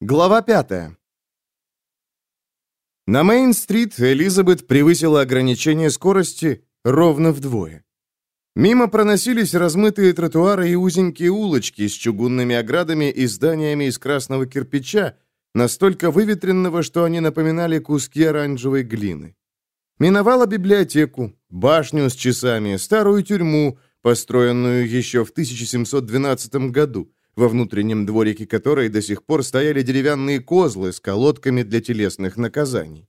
Глава пятая. На Мейн-стрит Элизабет превысила ограничение скорости ровно вдвое. Мимо проносились размытые тротуары и узенькие улочки с чугунными оградами и зданиями из красного кирпича, настолько выветренного, что они напоминали куски оранжевой глины. Миновала библиотеку, башню с часами, старую тюрьму, построенную еще в 1712 году, во внутреннем дворике которой до сих пор стояли деревянные козлы с колодками для телесных наказаний.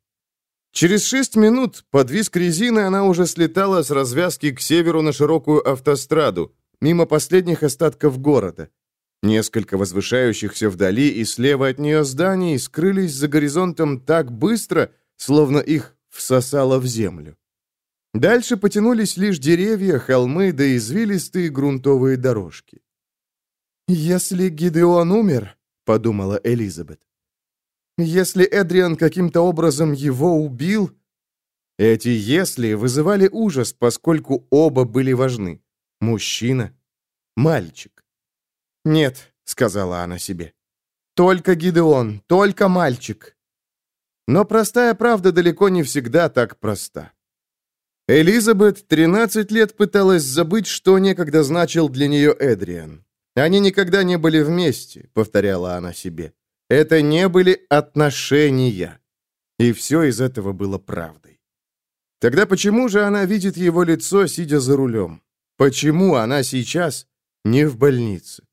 Через шесть минут под виск резины она уже слетала с развязки к северу на широкую автостраду, мимо последних остатков города. Несколько возвышающихся вдали и слева от нее зданий скрылись за горизонтом так быстро, словно их всосало в землю. Дальше потянулись лишь деревья, холмы да извилистые грунтовые дорожки. «Если Гидеон умер», — подумала Элизабет, если Эдриан каким-то образом его убил... Эти «если» вызывали ужас, поскольку оба были важны. Мужчина, мальчик. «Нет», — сказала она себе, — «только Гидеон, только мальчик». Но простая правда далеко не всегда так проста. Элизабет 13 лет пыталась забыть, что некогда значил для нее Эдриан. Они никогда не были вместе, повторяла она себе. Это не были отношения. И все из этого было правдой. Тогда почему же она видит его лицо, сидя за рулем? Почему она сейчас не в больнице?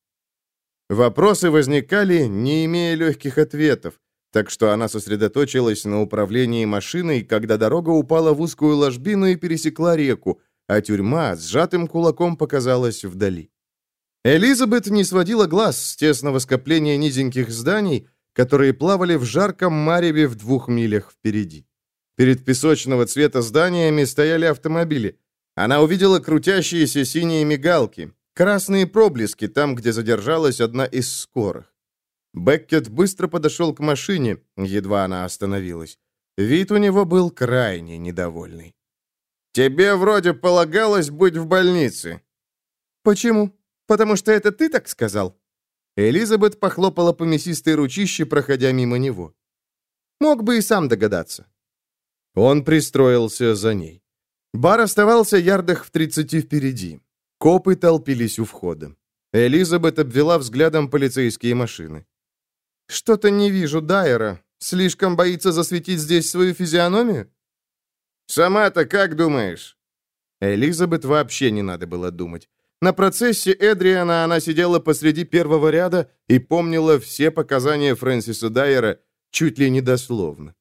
Вопросы возникали, не имея легких ответов, так что она сосредоточилась на управлении машиной, когда дорога упала в узкую ложбину и пересекла реку, а тюрьма с сжатым кулаком показалась вдали. Элизабет не сводила глаз с тесного скопления низеньких зданий, которые плавали в жарком мареве в двух милях впереди. Перед песочного цвета зданиями стояли автомобили. Она увидела крутящиеся синие мигалки, красные проблески там, где задержалась одна из скорых. Беккет быстро подошел к машине, едва она остановилась. Вид у него был крайне недовольный. «Тебе вроде полагалось быть в больнице». «Почему?» «Потому что это ты так сказал?» Элизабет похлопала по мясистой ручище, проходя мимо него. «Мог бы и сам догадаться». Он пристроился за ней. Бар оставался ярдах в тридцати впереди. Копы толпились у входа. Элизабет обвела взглядом полицейские машины. «Что-то не вижу Дайера. Слишком боится засветить здесь свою физиономию?» «Сама-то как думаешь?» Элизабет вообще не надо было думать. На процессе Эдриана она сидела посреди первого ряда и помнила все показания Фрэнсиса Дайера чуть ли не дословно.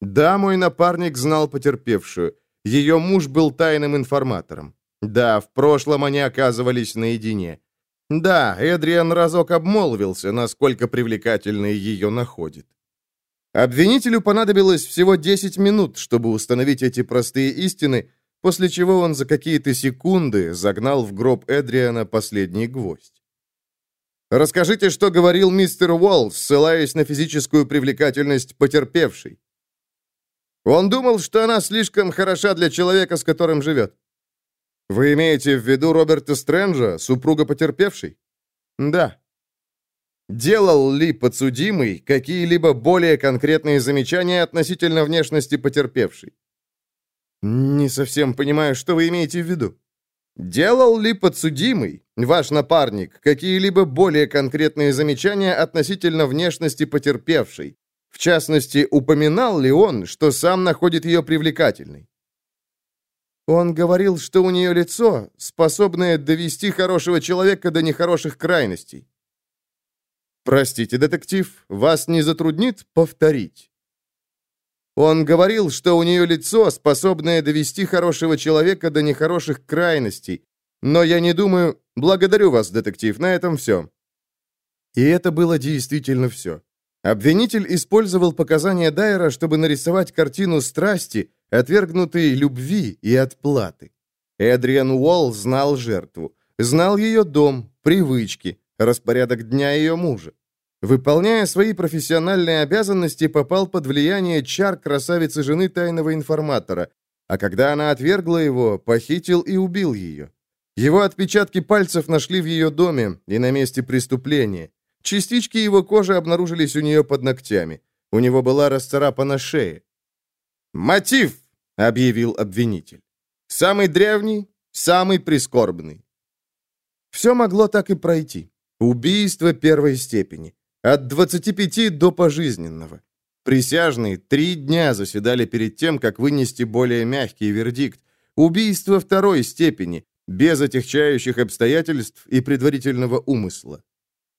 Да, мой напарник знал потерпевшую. Ее муж был тайным информатором. Да, в прошлом они оказывались наедине. Да, Эдриан разок обмолвился, насколько привлекательной ее находит. Обвинителю понадобилось всего 10 минут, чтобы установить эти простые истины, после чего он за какие-то секунды загнал в гроб Эдриана последний гвоздь. «Расскажите, что говорил мистер Уолл, ссылаясь на физическую привлекательность потерпевшей». Он думал, что она слишком хороша для человека, с которым живет. Вы имеете в виду Роберта Стрэнджа, супруга потерпевшей? Да. Делал ли подсудимый какие-либо более конкретные замечания относительно внешности потерпевшей? «Не совсем понимаю, что вы имеете в виду. Делал ли подсудимый, ваш напарник, какие-либо более конкретные замечания относительно внешности потерпевшей? В частности, упоминал ли он, что сам находит ее привлекательной? Он говорил, что у нее лицо, способное довести хорошего человека до нехороших крайностей. Простите, детектив, вас не затруднит повторить? Он говорил, что у нее лицо, способное довести хорошего человека до нехороших крайностей. Но я не думаю... Благодарю вас, детектив, на этом все. И это было действительно все. Обвинитель использовал показания Дайера, чтобы нарисовать картину страсти, отвергнутой любви и отплаты. Эдриан Уолл знал жертву, знал ее дом, привычки, распорядок дня ее мужа. Выполняя свои профессиональные обязанности, попал под влияние чар красавицы жены тайного информатора, а когда она отвергла его, похитил и убил ее. Его отпечатки пальцев нашли в ее доме и на месте преступления. Частички его кожи обнаружились у нее под ногтями. У него была расцарапана шея. «Мотив!» — объявил обвинитель. «Самый древний, самый прискорбный». Все могло так и пройти. Убийство первой степени. От 25 до пожизненного. Присяжные три дня заседали перед тем, как вынести более мягкий вердикт. Убийство второй степени, без отягчающих обстоятельств и предварительного умысла.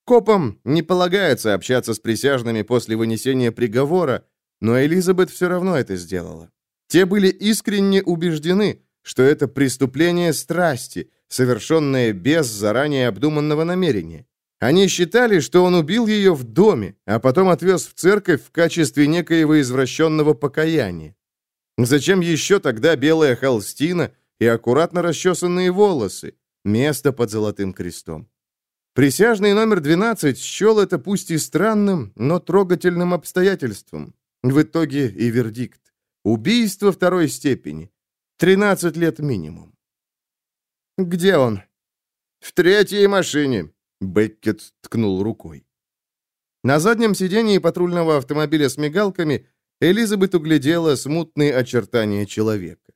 Копам не полагается общаться с присяжными после вынесения приговора, но Элизабет все равно это сделала. Те были искренне убеждены, что это преступление страсти, совершенное без заранее обдуманного намерения. Они считали, что он убил ее в доме, а потом отвез в церковь в качестве некоего извращенного покаяния. Зачем еще тогда белая холстина и аккуратно расчесанные волосы, место под золотым крестом? Присяжный номер 12 счел это пусть и странным, но трогательным обстоятельством. В итоге и вердикт. Убийство второй степени. 13 лет минимум. «Где он?» «В третьей машине», — Беккет ткнул рукой. На заднем сидении патрульного автомобиля с мигалками Элизабет углядела смутные очертания человека.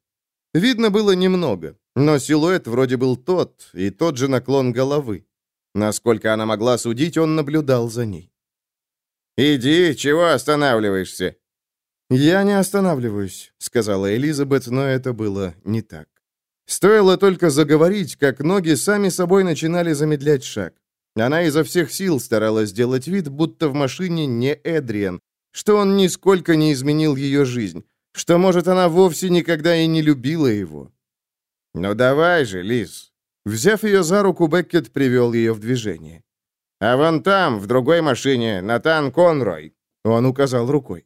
Видно было немного, но силуэт вроде был тот, и тот же наклон головы. Насколько она могла судить, он наблюдал за ней. «Иди, чего останавливаешься?» «Я не останавливаюсь», — сказала Элизабет, но это было не так. Стоило только заговорить, как ноги сами собой начинали замедлять шаг. Она изо всех сил старалась сделать вид, будто в машине не Эдриан, что он нисколько не изменил ее жизнь, что, может, она вовсе никогда и не любила его. «Ну давай же, Лиз, Взяв ее за руку, Беккет привел ее в движение. «А вон там, в другой машине, Натан Конрой», — он указал рукой.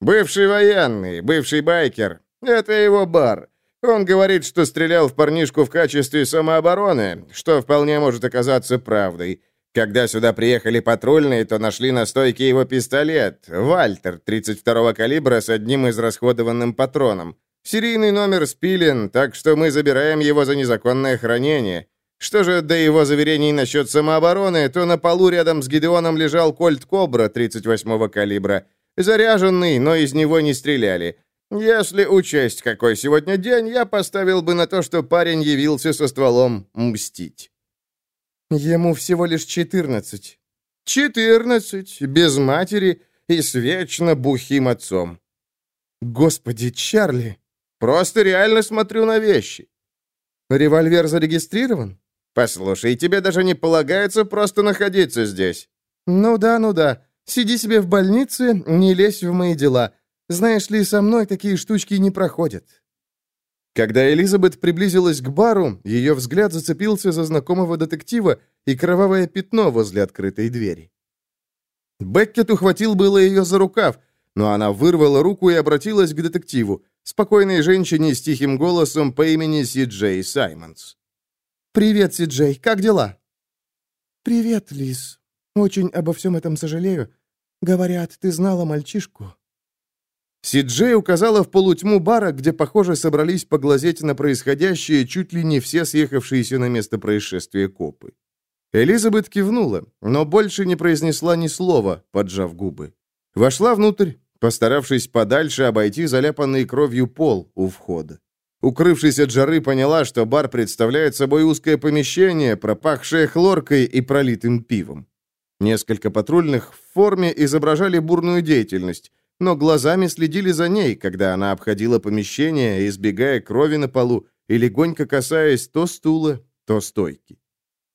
«Бывший военный, бывший байкер. Это его бар. Он говорит, что стрелял в парнишку в качестве самообороны, что вполне может оказаться правдой. Когда сюда приехали патрульные, то нашли на стойке его пистолет, Вальтер, 32-го калибра с одним израсходованным патроном. Серийный номер спилен, так что мы забираем его за незаконное хранение. Что же до его заверений насчет самообороны, то на полу рядом с Гидеоном лежал кольт Кобра 38-го калибра. Заряженный, но из него не стреляли. Если учесть, какой сегодня день, я поставил бы на то, что парень явился со стволом мстить. Ему всего лишь четырнадцать. Четырнадцать, без матери и с вечно бухим отцом. Господи, Чарли! Просто реально смотрю на вещи. Револьвер зарегистрирован? Послушай, тебе даже не полагается просто находиться здесь. Ну да, ну да. Сиди себе в больнице, не лезь в мои дела. Знаешь ли, со мной такие штучки не проходят. Когда Элизабет приблизилась к бару, ее взгляд зацепился за знакомого детектива и кровавое пятно возле открытой двери. Беккет ухватил было ее за рукав, но она вырвала руку и обратилась к детективу спокойной женщине с тихим голосом по имени Си Джей Саймонс. «Привет, Си Джей, как дела?» «Привет, Лиз. Очень обо всем этом сожалею. Говорят, ты знала мальчишку». Си Джей указала в полутьму бара, где, похоже, собрались поглазеть на происходящее чуть ли не все съехавшиеся на место происшествия копы. Элизабет кивнула, но больше не произнесла ни слова, поджав губы. Вошла внутрь, постаравшись подальше обойти заляпанный кровью пол у входа. Укрывшись от жары, поняла, что бар представляет собой узкое помещение, пропахшее хлоркой и пролитым пивом. Несколько патрульных в форме изображали бурную деятельность, но глазами следили за ней, когда она обходила помещение, избегая крови на полу и легонько касаясь то стула, то стойки.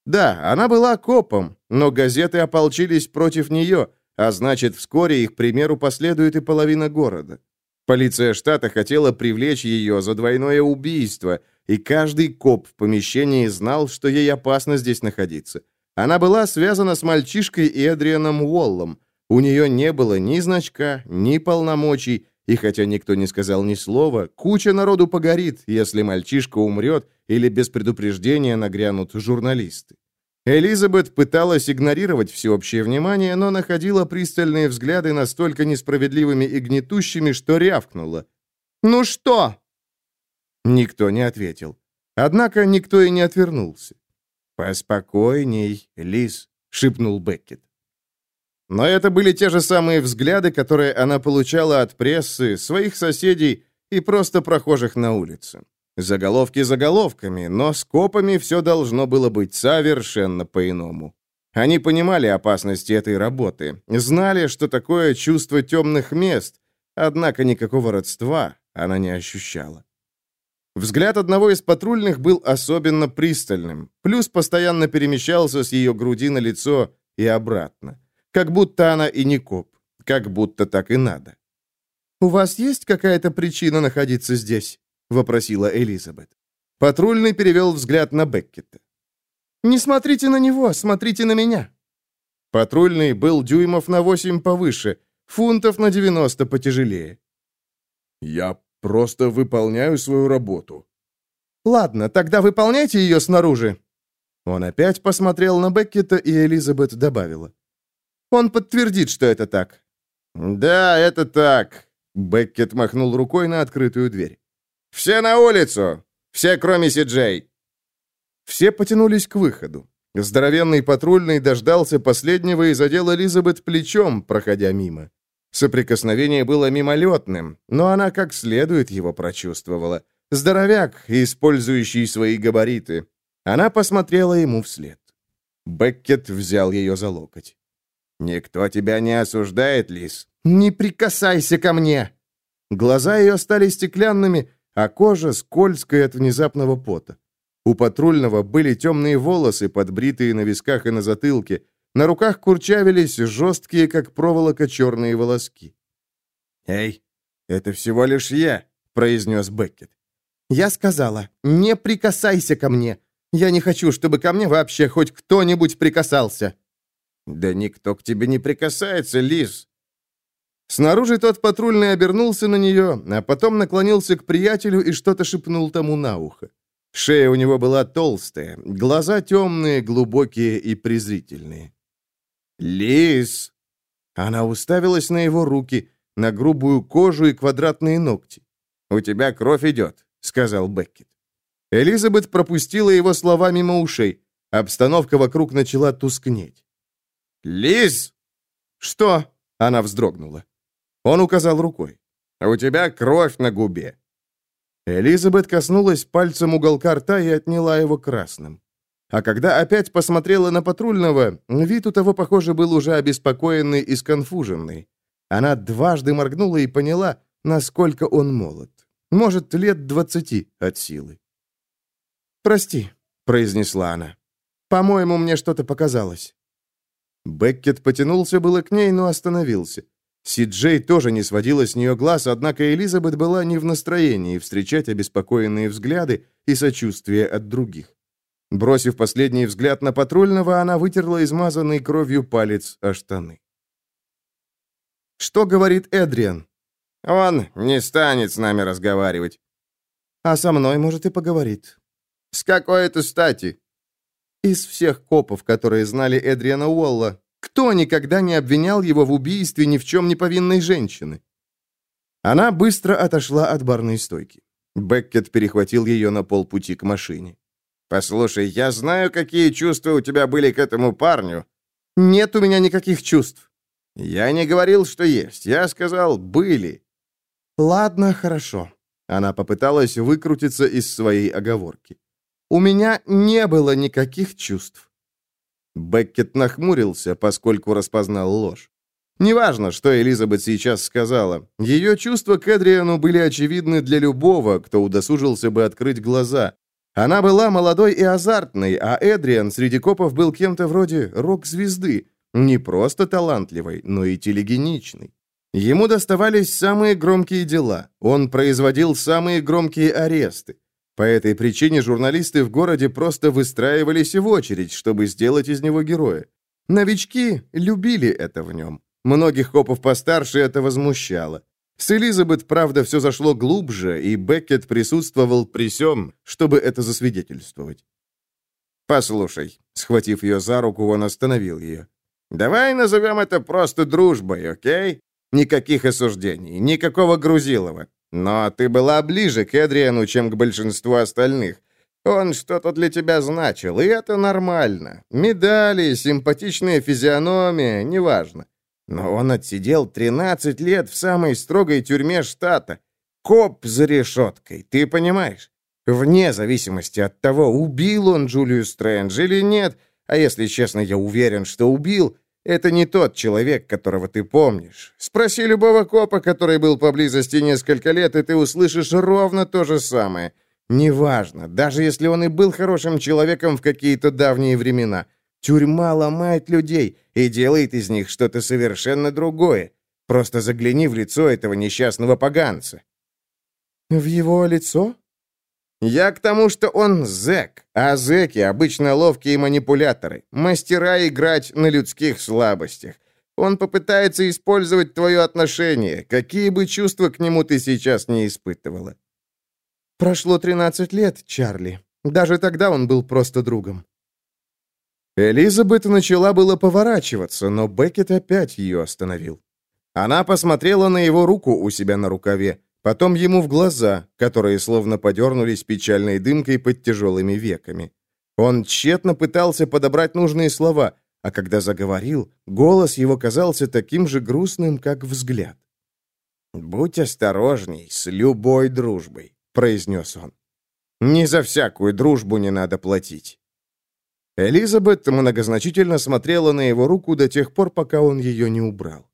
Да, она была копом, но газеты ополчились против нее, а значит, вскоре их примеру последует и половина города. Полиция штата хотела привлечь ее за двойное убийство, и каждый коп в помещении знал, что ей опасно здесь находиться. Она была связана с мальчишкой Эдрианом Уоллом. У нее не было ни значка, ни полномочий, и хотя никто не сказал ни слова, куча народу погорит, если мальчишка умрет или без предупреждения нагрянут журналисты. Элизабет пыталась игнорировать всеобщее внимание, но находила пристальные взгляды настолько несправедливыми и гнетущими, что рявкнула. «Ну что?» Никто не ответил. Однако никто и не отвернулся. «Поспокойней, Лиз», — шепнул Беккет. Но это были те же самые взгляды, которые она получала от прессы, своих соседей и просто прохожих на улице. Заголовки заголовками, но с копами все должно было быть совершенно по-иному. Они понимали опасности этой работы, знали, что такое чувство темных мест, однако никакого родства она не ощущала. Взгляд одного из патрульных был особенно пристальным, плюс постоянно перемещался с ее груди на лицо и обратно. Как будто она и не коп, как будто так и надо. «У вас есть какая-то причина находиться здесь?» — вопросила Элизабет. Патрульный перевел взгляд на Беккета. «Не смотрите на него, смотрите на меня». Патрульный был дюймов на восемь повыше, фунтов на девяносто потяжелее. «Я просто выполняю свою работу». «Ладно, тогда выполняйте ее снаружи». Он опять посмотрел на Беккета, и Элизабет добавила. «Он подтвердит, что это так». «Да, это так», — Беккет махнул рукой на открытую дверь. «Все на улицу! Все, кроме Си-Джей!» Все потянулись к выходу. Здоровенный патрульный дождался последнего и задел Элизабет плечом, проходя мимо. Соприкосновение было мимолетным, но она как следует его прочувствовала. Здоровяк, использующий свои габариты. Она посмотрела ему вслед. Беккет взял ее за локоть. «Никто тебя не осуждает, Лис. Не прикасайся ко мне!» Глаза ее стали стеклянными, а кожа скользкая от внезапного пота. У патрульного были темные волосы, подбритые на висках и на затылке. На руках курчавились жесткие, как проволока, черные волоски. «Эй, это всего лишь я», — произнес Беккет. «Я сказала, не прикасайся ко мне. Я не хочу, чтобы ко мне вообще хоть кто-нибудь прикасался». «Да никто к тебе не прикасается, Лиз. Снаружи тот патрульный обернулся на нее, а потом наклонился к приятелю и что-то шепнул тому на ухо. Шея у него была толстая, глаза темные, глубокие и презрительные. «Лис!» Она уставилась на его руки, на грубую кожу и квадратные ногти. «У тебя кровь идет», — сказал Беккет. Элизабет пропустила его слова мимо ушей. Обстановка вокруг начала тускнеть. «Лиз!» «Что?» — она вздрогнула. Он указал рукой. «У тебя кровь на губе». Элизабет коснулась пальцем уголка рта и отняла его красным. А когда опять посмотрела на патрульного, вид у того, похоже, был уже обеспокоенный и сконфуженный. Она дважды моргнула и поняла, насколько он молод. Может, лет двадцати от силы. «Прости», — произнесла она. «По-моему, мне что-то показалось». Беккет потянулся было к ней, но остановился. Си-Джей тоже не сводила с нее глаз, однако Элизабет была не в настроении встречать обеспокоенные взгляды и сочувствие от других. Бросив последний взгляд на патрульного, она вытерла измазанный кровью палец о штаны. «Что говорит Эдриан?» «Он не станет с нами разговаривать». «А со мной, может, и поговорит». «С какой это стати?» «Из всех копов, которые знали Эдриана Уолла, кто никогда не обвинял его в убийстве ни в чем не повинной женщины? Она быстро отошла от барной стойки. Беккет перехватил ее на полпути к машине. «Послушай, я знаю, какие чувства у тебя были к этому парню». «Нет у меня никаких чувств». «Я не говорил, что есть. Я сказал, были». «Ладно, хорошо». Она попыталась выкрутиться из своей оговорки. «У меня не было никаких чувств». Беккет нахмурился, поскольку распознал ложь. Неважно, что Элизабет сейчас сказала. Ее чувства к Эдриану были очевидны для любого, кто удосужился бы открыть глаза. Она была молодой и азартной, а Эдриан среди копов был кем-то вроде рок-звезды. Не просто талантливой, но и телегеничной. Ему доставались самые громкие дела. Он производил самые громкие аресты. По этой причине журналисты в городе просто выстраивались в очередь, чтобы сделать из него героя. Новички любили это в нем. Многих копов постарше это возмущало. С Элизабет, правда, все зашло глубже, и Беккет присутствовал при всем, чтобы это засвидетельствовать. «Послушай», — схватив ее за руку, он остановил ее. «Давай назовем это просто дружбой, окей? Никаких осуждений, никакого Грузилова. Но ты была ближе к Эдриану, чем к большинству остальных. Он что-то для тебя значил, и это нормально. Медали, симпатичная физиономия, неважно. Но он отсидел 13 лет в самой строгой тюрьме штата. Коп за решеткой, ты понимаешь? Вне зависимости от того, убил он Джулию Стрэндж или нет, а если честно, я уверен, что убил, это не тот человек, которого ты помнишь. Спроси любого копа, который был поблизости несколько лет, и ты услышишь ровно то же самое. Неважно, даже если он и был хорошим человеком в какие-то давние времена. Тюрьма ломает людей и делает из них что-то совершенно другое. Просто загляни в лицо этого несчастного поганца. В его лицо? Я к тому, что он зэк, а зэки обычно ловкие манипуляторы, мастера играть на людских слабостях. Он попытается использовать твое отношение, какие бы чувства к нему ты сейчас не испытывала. Прошло 13 лет, Чарли. Даже тогда он был просто другом. Элизабет начала было поворачиваться, но Беккет опять ее остановил. Она посмотрела на его руку у себя на рукаве, Потом ему в глаза, которые словно подернулись печальной дымкой под тяжелыми веками. Он тщетно пытался подобрать нужные слова, а когда заговорил, голос его казался таким же грустным, как взгляд. «Будь осторожней с любой дружбой», — произнес он. «Не за всякую дружбу не надо платить». Элизабет многозначительно смотрела на его руку до тех пор, пока он ее не убрал.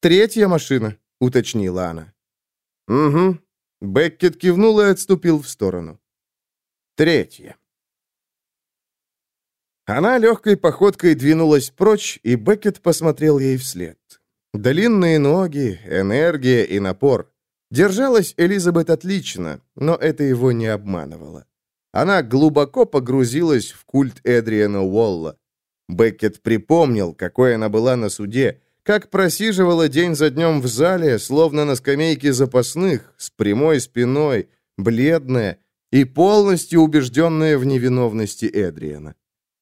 «Третья машина», — уточнила она. «Угу». Беккет кивнул и отступил в сторону. Третье. Она легкой походкой двинулась прочь, и Беккет посмотрел ей вслед. Длинные ноги, энергия и напор. Держалась Элизабет отлично, но это его не обманывало. Она глубоко погрузилась в культ Эдриана Уолла. Беккет припомнил, какой она была на суде, как просиживала день за днем в зале, словно на скамейке запасных, с прямой спиной, бледная и полностью убежденная в невиновности Эдриана.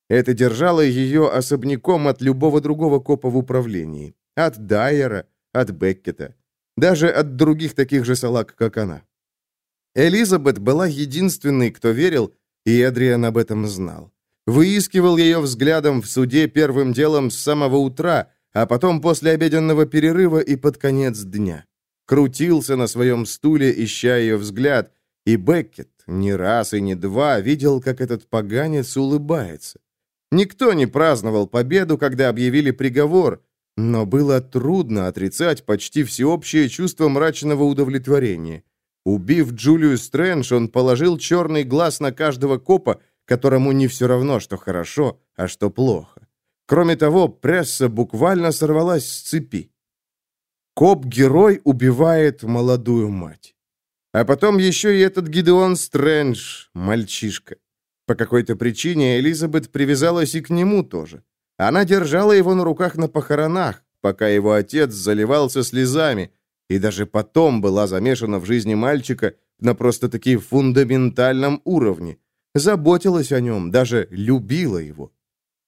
Это держало ее особняком от любого другого копа в управлении. От Дайера, от Беккета. Даже от других таких же салаг, как она. Элизабет была единственной, кто верил, и Эдриан об этом знал. Выискивал ее взглядом в суде первым делом с самого утра, а потом после обеденного перерыва и под конец дня. Крутился на своем стуле, ища ее взгляд, и Беккет ни раз и ни два видел, как этот поганец улыбается. Никто не праздновал победу, когда объявили приговор, но было трудно отрицать почти всеобщее чувство мрачного удовлетворения. Убив Джулию Стрэндж, он положил черный глаз на каждого копа, которому не все равно, что хорошо, а что плохо. Кроме того, пресса буквально сорвалась с цепи. Коп-герой убивает молодую мать. А потом еще и этот Гидеон Стрэндж, мальчишка. По какой-то причине Элизабет привязалась и к нему тоже. Она держала его на руках на похоронах, пока его отец заливался слезами, и даже потом была замешана в жизни мальчика на просто-таки фундаментальном уровне. Заботилась о нем, даже любила его.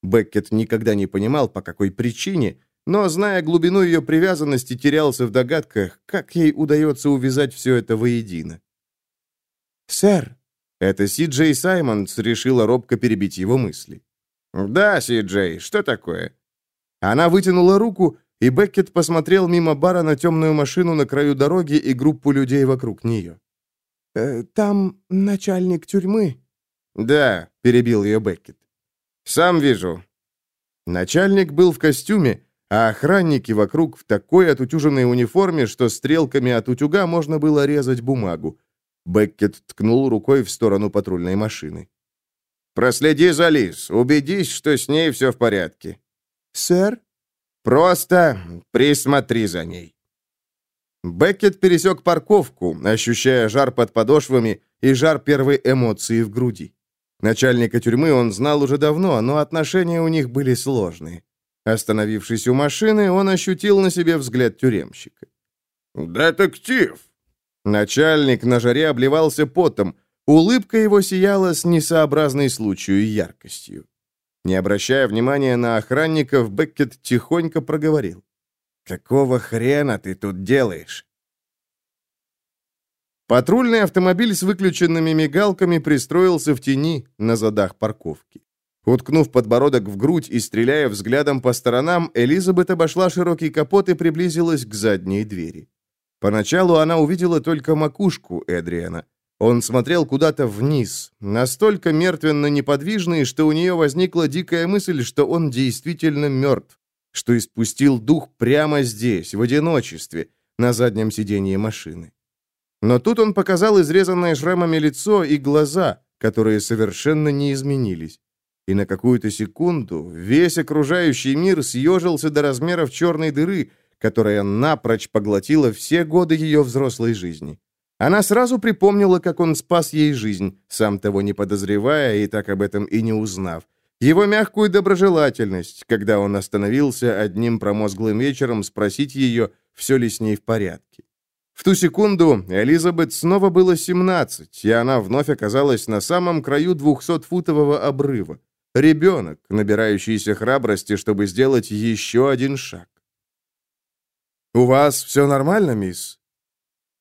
Беккет никогда не понимал, по какой причине, но, зная глубину ее привязанности, терялся в догадках, как ей удается увязать все это воедино. «Сэр!» — это Си-Джей Саймонс решила робко перебить его мысли. «Да, Си-Джей, что такое?» Она вытянула руку, и Беккет посмотрел мимо бара на темную машину на краю дороги и группу людей вокруг нее. «Э, «Там начальник тюрьмы». «Да», — перебил ее Беккет. «Сам вижу». Начальник был в костюме, а охранники вокруг в такой отутюженной униформе, что стрелками от утюга можно было резать бумагу. Беккет ткнул рукой в сторону патрульной машины. «Проследи за Лиз, убедись, что с ней все в порядке». «Сэр?» «Просто присмотри за ней». Беккет пересек парковку, ощущая жар под подошвами и жар первой эмоции в груди. Начальника тюрьмы он знал уже давно, но отношения у них были сложные. Остановившись у машины, он ощутил на себе взгляд тюремщика. «Детектив!» Начальник на жаре обливался потом. Улыбка его сияла с несообразной случаю яркостью. Не обращая внимания на охранников, Беккет тихонько проговорил. «Какого хрена ты тут делаешь?» Патрульный автомобиль с выключенными мигалками пристроился в тени на задах парковки. Уткнув подбородок в грудь и стреляя взглядом по сторонам, Элизабет обошла широкий капот и приблизилась к задней двери. Поначалу она увидела только макушку Эдриана. Он смотрел куда-то вниз, настолько мертвенно неподвижный, что у нее возникла дикая мысль, что он действительно мертв, что испустил дух прямо здесь, в одиночестве, на заднем сиденье машины. Но тут он показал изрезанное шрамами лицо и глаза, которые совершенно не изменились. И на какую-то секунду весь окружающий мир съежился до размеров черной дыры, которая напрочь поглотила все годы ее взрослой жизни. Она сразу припомнила, как он спас ей жизнь, сам того не подозревая и так об этом и не узнав. Его мягкую доброжелательность, когда он остановился одним промозглым вечером спросить ее, все ли с ней в порядке. В ту секунду Элизабет снова было 17, и она вновь оказалась на самом краю двухсотфутового обрыва. Ребенок, набирающийся храбрости, чтобы сделать еще один шаг. «У вас все нормально, мисс?»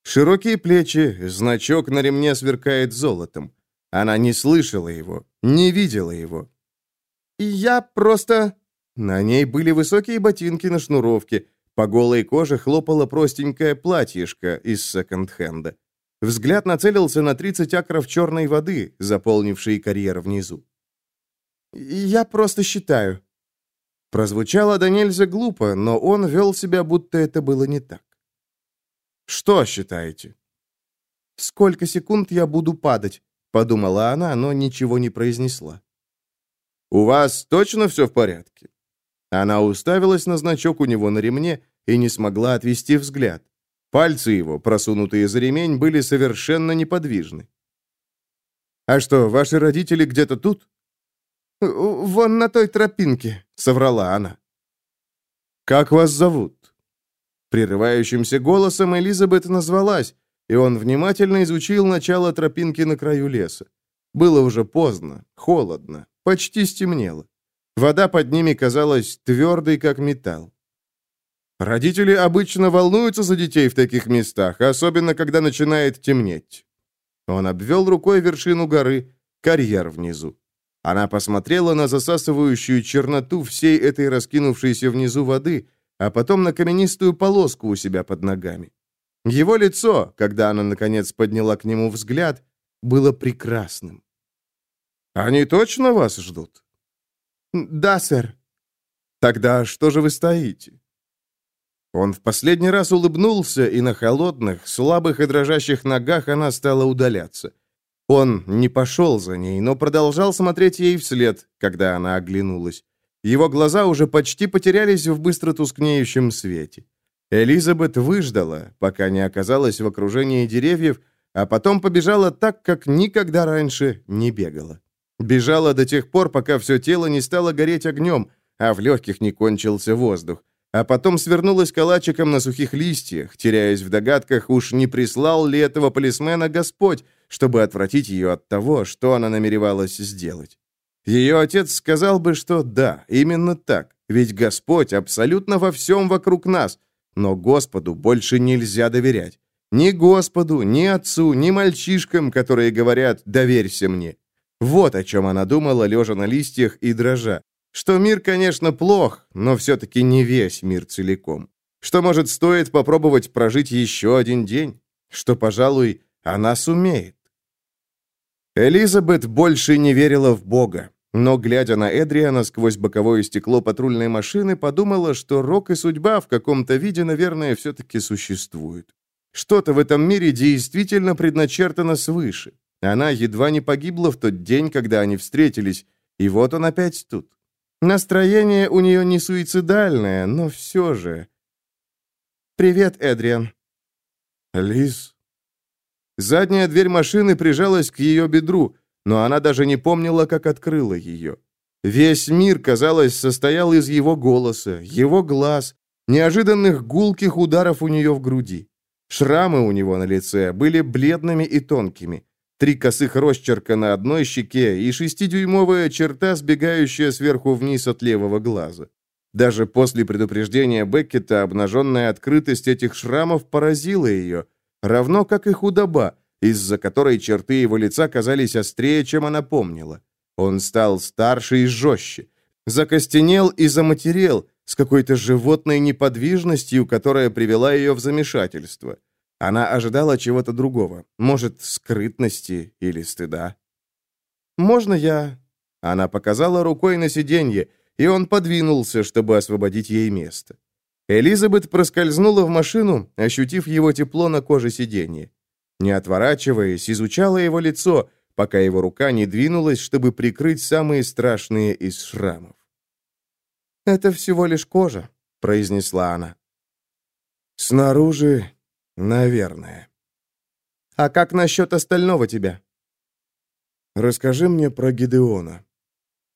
Широкие плечи, значок на ремне сверкает золотом. Она не слышала его, не видела его. «Я просто...» На ней были высокие ботинки на шнуровке, по голой коже хлопало простенькое платьишко из секонд-хенда. Взгляд нацелился на 30 акров черной воды, заполнившей карьер внизу. «Я просто считаю». Прозвучало до нельзя глупо, но он вел себя, будто это было не так. «Что считаете?» «Сколько секунд я буду падать?» — подумала она, но ничего не произнесла. «У вас точно все в порядке?» Она уставилась на значок у него на ремне и не смогла отвести взгляд. Пальцы его, просунутые за ремень, были совершенно неподвижны. «А что, ваши родители где-то тут?» «Вон на той тропинке», — соврала она. «Как вас зовут?» Прерывающимся голосом Элизабет назвалась, и он внимательно изучил начало тропинки на краю леса. Было уже поздно, холодно, почти стемнело. Вода под ними казалась твердой, как металл. Родители обычно волнуются за детей в таких местах, особенно когда начинает темнеть. Он обвел рукой вершину горы, карьер внизу. Она посмотрела на засасывающую черноту всей этой раскинувшейся внизу воды, а потом на каменистую полоску у себя под ногами. Его лицо, когда она, наконец, подняла к нему взгляд, было прекрасным. «Они точно вас ждут?» «Да, сэр». «Тогда что же вы стоите?» Он в последний раз улыбнулся, и на холодных, слабых и дрожащих ногах она стала удаляться. Он не пошел за ней, но продолжал смотреть ей вслед, когда она оглянулась. Его глаза уже почти потерялись в быстро тускнеющем свете. Элизабет выждала, пока не оказалась в окружении деревьев, а потом побежала так, как никогда раньше не бегала. Бежала до тех пор, пока все тело не стало гореть огнем, а в легких не кончился воздух. А потом свернулась калачиком на сухих листьях, теряясь в догадках, уж не прислал ли этого полисмена Господь, чтобы отвратить ее от того, что она намеревалась сделать. Ее отец сказал бы, что да, именно так, ведь Господь абсолютно во всем вокруг нас, но Господу больше нельзя доверять. Ни Господу, ни отцу, ни мальчишкам, которые говорят «доверься мне». Вот о чем она думала, лежа на листьях и дрожа. Что мир, конечно, плох, но все-таки не весь мир целиком. Что, может, стоит попробовать прожить еще один день? Что, пожалуй, она сумеет. Элизабет больше не верила в Бога, но, глядя на Эдриана сквозь боковое стекло патрульной машины, подумала, что рок и судьба в каком-то виде, наверное, все-таки существуют. Что-то в этом мире действительно предначертано свыше. Она едва не погибла в тот день, когда они встретились, и вот он опять тут. Настроение у нее не суицидальное, но все же... «Привет, Эдриан». «Лиз», Задняя дверь машины прижалась к ее бедру, но она даже не помнила, как открыла ее. Весь мир, казалось, состоял из его голоса, его глаз, неожиданных гулких ударов у нее в груди. Шрамы у него на лице были бледными и тонкими. Три косых росчерка на одной щеке и шестидюймовая черта, сбегающая сверху вниз от левого глаза. Даже после предупреждения Беккета обнаженная открытость этих шрамов поразила ее – равно как и худоба, из-за которой черты его лица казались острее, чем она помнила. Он стал старше и жестче, закостенел и заматерел, с какой-то животной неподвижностью, которая привела ее в замешательство. Она ожидала чего-то другого, может, скрытности или стыда. «Можно я...» Она показала рукой на сиденье, и он подвинулся, чтобы освободить ей место. Элизабет проскользнула в машину, ощутив его тепло на коже сиденья. Не отворачиваясь, изучала его лицо, пока его рука не двинулась, чтобы прикрыть самые страшные из шрамов. «Это всего лишь кожа», — произнесла она. «Снаружи, наверное». «А как насчет остального тебя?» «Расскажи мне про Гидеона».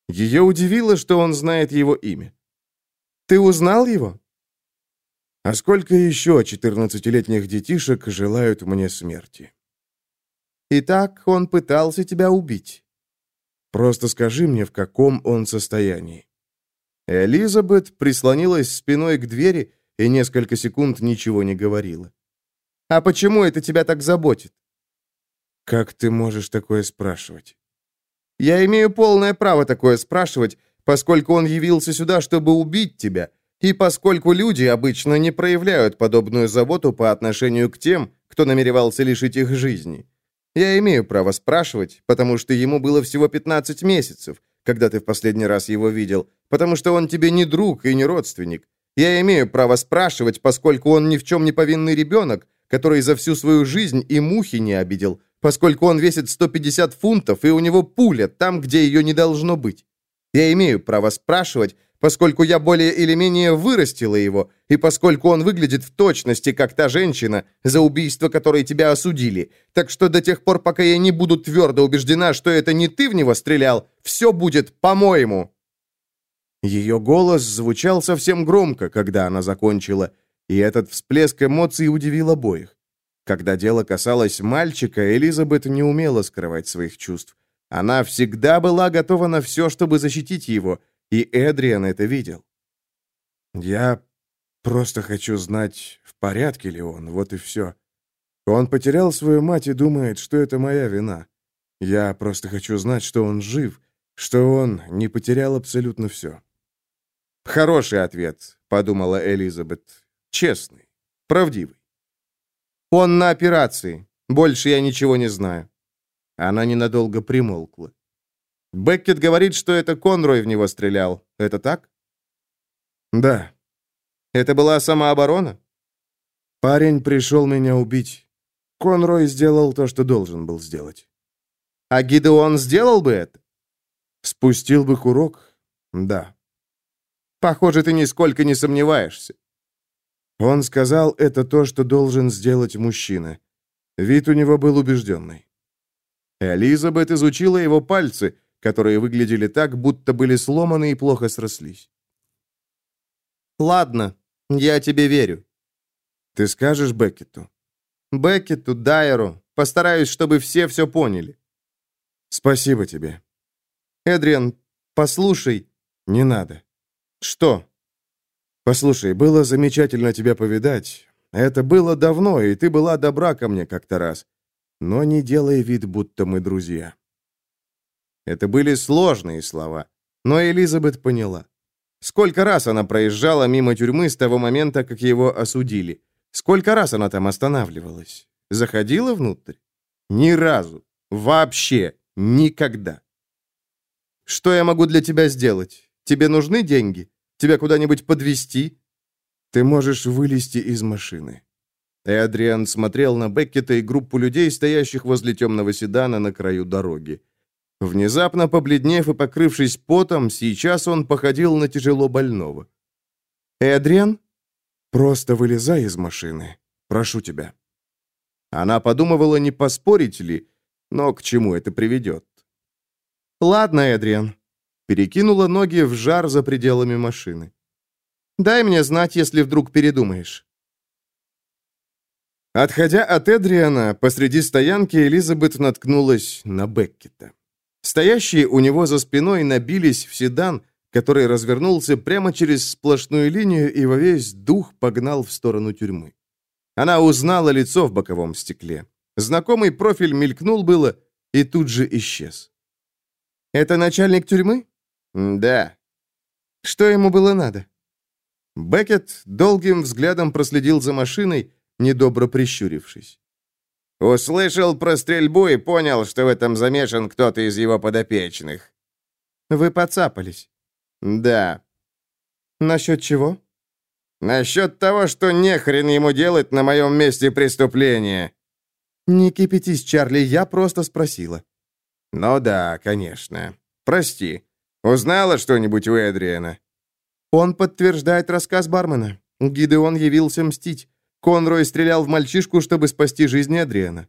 Ее удивило, что он знает его имя. «Ты узнал его?» «А сколько еще четырнадцатилетних детишек желают мне смерти?» «Итак, он пытался тебя убить». «Просто скажи мне, в каком он состоянии». Элизабет прислонилась спиной к двери и несколько секунд ничего не говорила. «А почему это тебя так заботит?» «Как ты можешь такое спрашивать?» «Я имею полное право такое спрашивать, поскольку он явился сюда, чтобы убить тебя, и поскольку люди обычно не проявляют подобную заботу по отношению к тем, кто намеревался лишить их жизни. Я имею право спрашивать, потому что ему было всего 15 месяцев, когда ты в последний раз его видел, потому что он тебе не друг и не родственник. Я имею право спрашивать, поскольку он ни в чем не повинный ребенок, который за всю свою жизнь и мухи не обидел, поскольку он весит 150 фунтов, и у него пуля там, где ее не должно быть. Я имею право спрашивать, поскольку я более или менее вырастила его, и поскольку он выглядит в точности, как та женщина, за убийство которой тебя осудили. Так что до тех пор, пока я не буду твердо убеждена, что это не ты в него стрелял, все будет по-моему». Ее голос звучал совсем громко, когда она закончила, и этот всплеск эмоций удивил обоих. Когда дело касалось мальчика, Элизабет не умела скрывать своих чувств. Она всегда была готова на все, чтобы защитить его — и Эдриан это видел. Я просто хочу знать, в порядке ли он, вот и все. Он потерял свою мать и думает, что это моя вина. Я просто хочу знать, что он жив, что он не потерял абсолютно все. «Хороший ответ», — подумала Элизабет. «Честный, правдивый». «Он на операции. Больше я ничего не знаю». Она ненадолго примолкла. Беккет говорит, что это Конрой в него стрелял. Это так? Да. Это была самооборона? Парень пришел меня убить. Конрой сделал то, что должен был сделать. А Гидеон сделал бы это? Спустил бы курок? Да. Похоже, ты нисколько не сомневаешься. Он сказал, это то, что должен сделать мужчина. Вид у него был убежденный. Элизабет изучила его пальцы, которые выглядели так, будто были сломаны и плохо срослись. «Ладно, я тебе верю». «Ты скажешь Беккету?» «Беккету, Дайеру. Постараюсь, чтобы все все поняли». «Спасибо тебе». «Эдриан, послушай». «Не надо». «Что?» «Послушай, было замечательно тебя повидать. Это было давно, и ты была добра ко мне как-то раз. Но не делай вид, будто мы друзья». Это были сложные слова, но Элизабет поняла. Сколько раз она проезжала мимо тюрьмы с того момента, как его осудили? Сколько раз она там останавливалась? Заходила внутрь? Ни разу. Вообще. Никогда. Что я могу для тебя сделать? Тебе нужны деньги? Тебя куда-нибудь подвезти? Ты можешь вылезти из машины. Эдриан смотрел на Беккета и группу людей, стоящих возле темного седана на краю дороги. Внезапно побледнев и покрывшись потом, сейчас он походил на тяжело больного. «Эдриан?» «Просто вылезай из машины. Прошу тебя». Она подумывала, не поспорить ли, но к чему это приведет. «Ладно, Эдриан». Перекинула ноги в жар за пределами машины. «Дай мне знать, если вдруг передумаешь». Отходя от Эдриана, посреди стоянки Элизабет наткнулась на Беккета. Стоящие у него за спиной набились в седан, который развернулся прямо через сплошную линию и во весь дух погнал в сторону тюрьмы. Она узнала лицо в боковом стекле. Знакомый профиль мелькнул было и тут же исчез. Это начальник тюрьмы? Да. Что ему было надо? Беккет долгим взглядом проследил за машиной, недобро прищурившись. Услышал про стрельбу и понял, что в этом замешан кто-то из его подопечных. Вы поцапались? Да. Насчет чего? Насчет того, что нехрен ему делать на моем месте преступления. Не кипятись, Чарли, я просто спросила. Ну да, конечно. Прости. Узнала что-нибудь у Эдриана? Он подтверждает рассказ бармена. Гидеон явился мстить. Конрой стрелял в мальчишку, чтобы спасти жизнь Эдриана.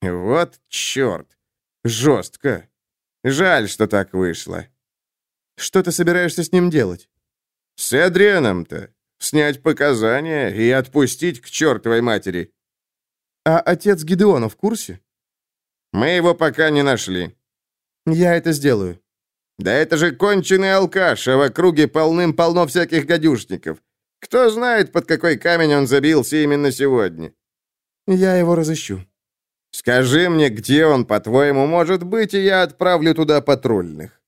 Вот черт. Жестко. Жаль, что так вышло. Что ты собираешься с ним делать? С Эдрианом-то. Снять показания и отпустить к чертовой матери. А отец Гидеона в курсе? Мы его пока не нашли. Я это сделаю. Да это же конченый алкаш, а в округе полным-полно всяких гадюшников. Кто знает, под какой камень он забился именно сегодня. Я его разыщу. Скажи мне, где он, по-твоему, может быть, и я отправлю туда патрульных.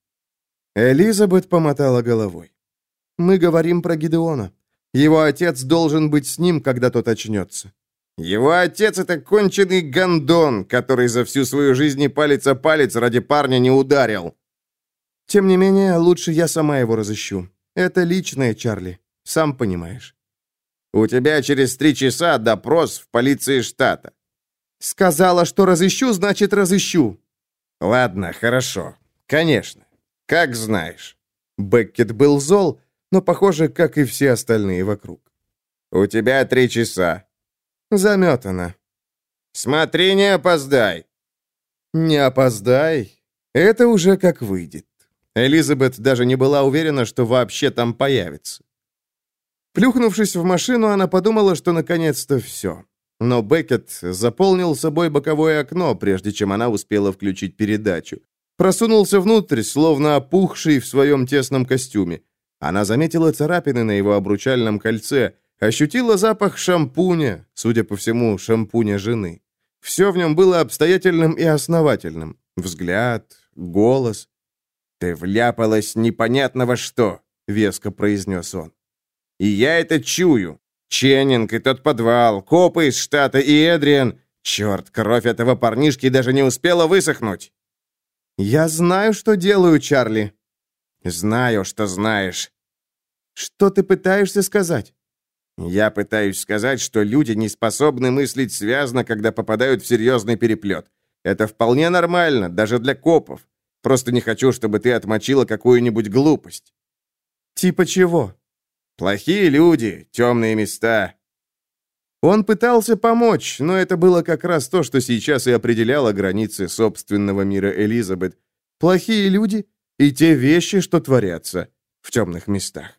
Элизабет помотала головой. Мы говорим про Гидеона. Его отец должен быть с ним, когда тот очнется. Его отец — это конченый гондон, который за всю свою жизнь и палец о палец ради парня не ударил. Тем не менее, лучше я сама его разыщу. Это личное, Чарли, сам понимаешь. У тебя через три часа допрос в полиции штата. Сказала, что разыщу, значит, разыщу. Ладно, хорошо. Конечно. Как знаешь. Беккет был зол, но, похоже, как и все остальные вокруг. У тебя три часа. Заметано. Смотри, не опоздай. Не опоздай. Это уже как выйдет. Элизабет даже не была уверена, что вообще там появится. Плюхнувшись в машину, она подумала, что наконец-то все. Но Беккет заполнил собой боковое окно, прежде чем она успела включить передачу. Просунулся внутрь, словно опухший в своем тесном костюме. Она заметила царапины на его обручальном кольце, Ощутила запах шампуня, судя по всему, шампуня жены. Все в нем было обстоятельным и основательным. Взгляд, голос. «Ты вляпалась непонятного что», — веско произнес он. «И я это чую. Ченнинг и тот подвал, копы из штата и Эдриан. Черт, кровь этого парнишки даже не успела высохнуть». «Я знаю, что делаю, Чарли». «Знаю, что знаешь». «Что ты пытаешься сказать?» Я пытаюсь сказать, что люди не способны мыслить связно, когда попадают в серьезный переплет. Это вполне нормально, даже для копов. Просто не хочу, чтобы ты отмочила какую-нибудь глупость. Типа чего? Плохие люди, темные места. Он пытался помочь, но это было как раз то, что сейчас и определяло границы собственного мира Элизабет. Плохие люди и те вещи, что творятся в темных местах.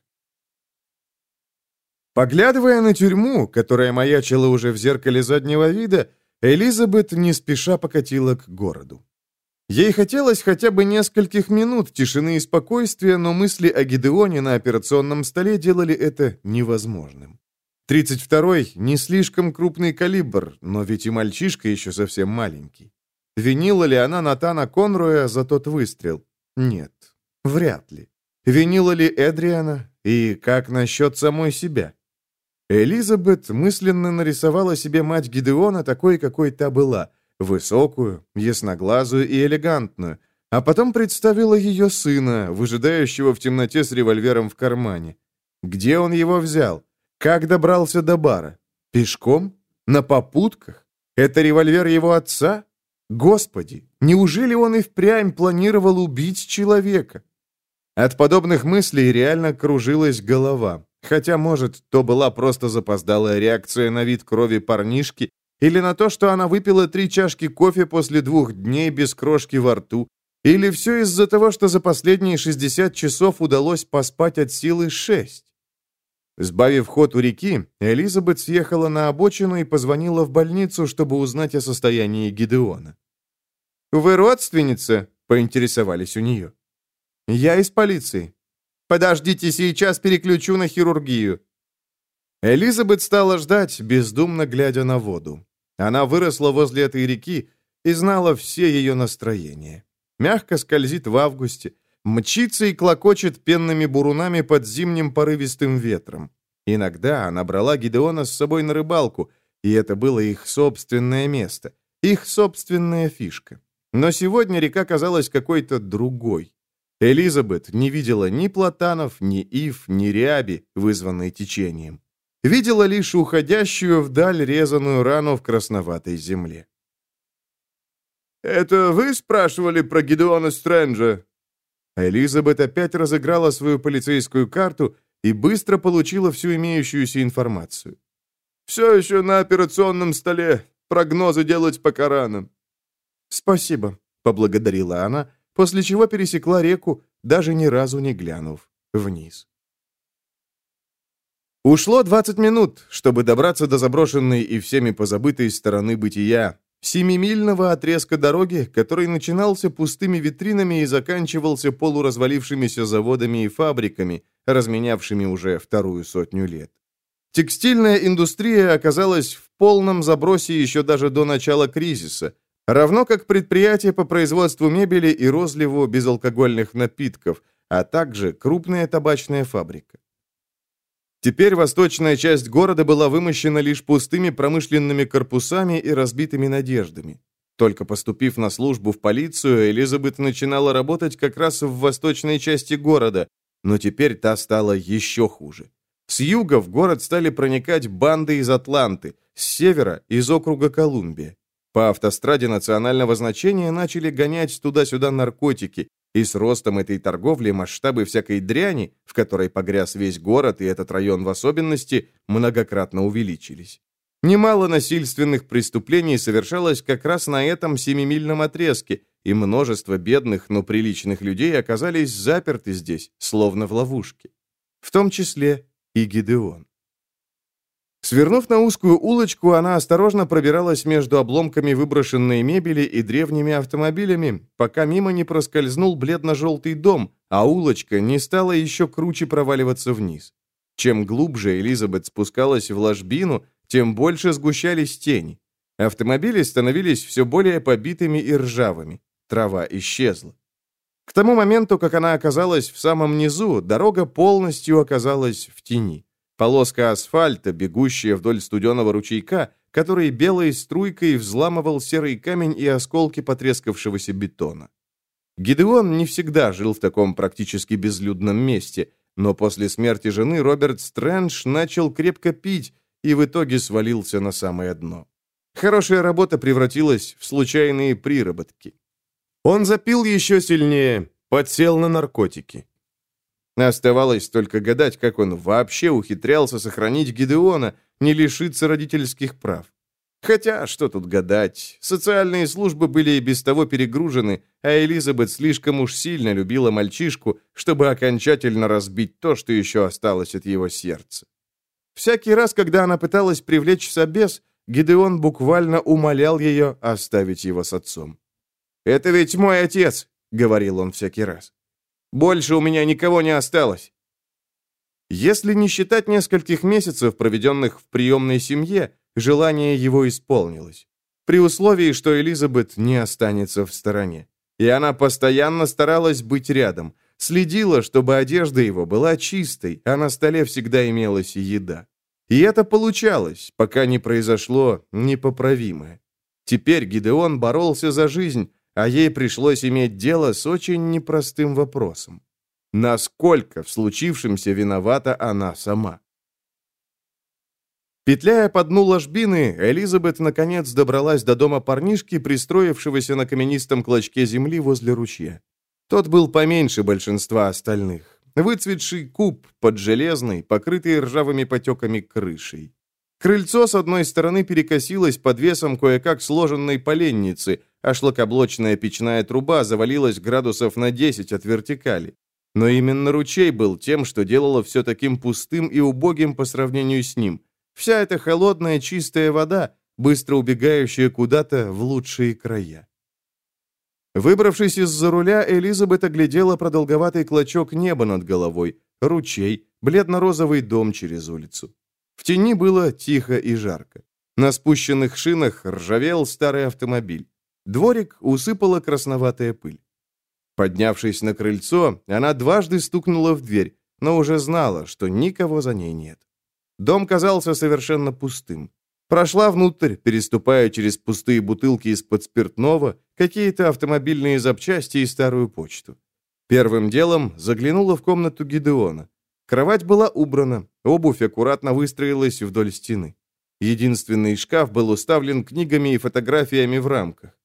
Поглядывая на тюрьму, которая маячила уже в зеркале заднего вида, Элизабет не спеша покатила к городу. Ей хотелось хотя бы нескольких минут тишины и спокойствия, но мысли о Гидеоне на операционном столе делали это невозможным. 32-й — не слишком крупный калибр, но ведь и мальчишка еще совсем маленький. Винила ли она Натана Конроя за тот выстрел? Нет, вряд ли. Винила ли Эдриана? И как насчет самой себя? Элизабет мысленно нарисовала себе мать Гидеона такой, какой та была, высокую, ясноглазую и элегантную, а потом представила ее сына, выжидающего в темноте с револьвером в кармане. Где он его взял? Как добрался до бара? Пешком? На попутках? Это револьвер его отца? Господи, неужели он и впрямь планировал убить человека? От подобных мыслей реально кружилась голова. Хотя, может, то была просто запоздалая реакция на вид крови парнишки или на то, что она выпила три чашки кофе после двух дней без крошки во рту, или все из-за того, что за последние 60 часов удалось поспать от силы 6. Сбавив ход у реки, Элизабет съехала на обочину и позвонила в больницу, чтобы узнать о состоянии Гидеона. «Вы родственница?» — поинтересовались у нее. «Я из полиции. Подождите, сейчас переключу на хирургию». Элизабет стала ждать, бездумно глядя на воду. Она выросла возле этой реки и знала все ее настроения. мягко скользит в августе, мчится и клокочет пенными бурунами под зимним порывистым ветром. Иногда она брала Гидеона с собой на рыбалку, и это было их собственное место, их собственная фишка. Но сегодня река казалась какой-то другой. Элизабет не видела ни платанов, ни ив, ни ряби, вызванной течением. Видела лишь уходящую вдаль резаную рану в красноватой земле. «Это вы спрашивали про Гидеона Стрэнджа?» Элизабет опять разыграла свою полицейскую карту и быстро получила всю имеющуюся информацию. «Все еще на операционном столе. Прогнозы делать пока рано». «Спасибо», — поблагодарила она, после чего пересекла реку, даже ни разу не глянув вниз. Ушло 20 минут, чтобы добраться до заброшенной и всеми позабытой стороны бытия, семимильного отрезка дороги, который начинался пустыми витринами и заканчивался полуразвалившимися заводами и фабриками, разменявшими уже вторую сотню лет. Текстильная индустрия оказалась в полном забросе еще даже до начала кризиса, равно как предприятия по производству мебели и розливу безалкогольных напитков, а также крупная табачная фабрика. Теперь восточная часть города была вымощена лишь пустыми промышленными корпусами и разбитыми надеждами. Только поступив на службу в полицию, Элизабет начинала работать как раз в восточной части города, но теперь та стала еще хуже. С юга в город стали проникать банды из Атланты, с севера – из округа Колумбия. По автостраде национального значения начали гонять туда-сюда наркотики, и с ростом этой торговли масштабы всякой дряни, в которой погряз весь город и этот район в особенности, многократно увеличились. Немало насильственных преступлений совершалось как раз на этом семимильном отрезке, и множество бедных, но приличных людей оказались заперты здесь, словно в ловушке. В том числе и Гидеон. Свернув на узкую улочку, она осторожно пробиралась между обломками выброшенной мебели и древними автомобилями, пока мимо не проскользнул бледно-желтый дом, а улочка не стала еще круче проваливаться вниз. Чем глубже Элизабет спускалась в ложбину, тем больше сгущались тени. Автомобили становились все более побитыми и ржавыми. Трава исчезла. К тому моменту, как она оказалась в самом низу, дорога полностью оказалась в тени. Полоска асфальта, бегущая вдоль студеного ручейка, который белой струйкой взламывал серый камень и осколки потрескавшегося бетона. Гидеон не всегда жил в таком практически безлюдном месте, но после смерти жены Роберт Стрэндж начал крепко пить и в итоге свалился на самое дно. Хорошая работа превратилась в случайные приработки. Он запил еще сильнее, подсел на наркотики. Оставалось только гадать, как он вообще ухитрялся сохранить Гидеона, не лишиться родительских прав. Хотя, что тут гадать, социальные службы были и без того перегружены, а Элизабет слишком уж сильно любила мальчишку, чтобы окончательно разбить то, что еще осталось от его сердца. Всякий раз, когда она пыталась привлечь собес, Гидеон буквально умолял ее оставить его с отцом. «Это ведь мой отец», — говорил он всякий раз. Больше у меня никого не осталось. Если не считать нескольких месяцев, проведенных в приемной семье, желание его исполнилось. При условии, что Элизабет не останется в стороне. И она постоянно старалась быть рядом, следила, чтобы одежда его была чистой, а на столе всегда имелась еда. И это получалось, пока не произошло непоправимое. Теперь Гидеон боролся за жизнь, а ей пришлось иметь дело с очень непростым вопросом. Насколько в случившемся виновата она сама? Петляя по дну ложбины, Элизабет наконец добралась до дома парнишки, пристроившегося на каменистом клочке земли возле ручья. Тот был поменьше большинства остальных. Выцветший куб под железной, покрытый ржавыми потеками крышей. Крыльцо с одной стороны перекосилось под весом кое-как сложенной поленницы, а шлакоблочная печная труба завалилась градусов на 10 от вертикали. Но именно ручей был тем, что делало все таким пустым и убогим по сравнению с ним. Вся эта холодная чистая вода, быстро убегающая куда-то в лучшие края. Выбравшись из-за руля, Элизабет оглядела продолговатый клочок неба над головой, ручей, бледно-розовый дом через улицу. В тени было тихо и жарко. На спущенных шинах ржавел старый автомобиль. Дворик усыпала красноватая пыль. Поднявшись на крыльцо, она дважды стукнула в дверь, но уже знала, что никого за ней нет. Дом казался совершенно пустым. Прошла внутрь, переступая через пустые бутылки из-под спиртного, какие-то автомобильные запчасти и старую почту. Первым делом заглянула в комнату Гидеона. Кровать была убрана, обувь аккуратно выстроилась вдоль стены. Единственный шкаф был уставлен книгами и фотографиями в рамках.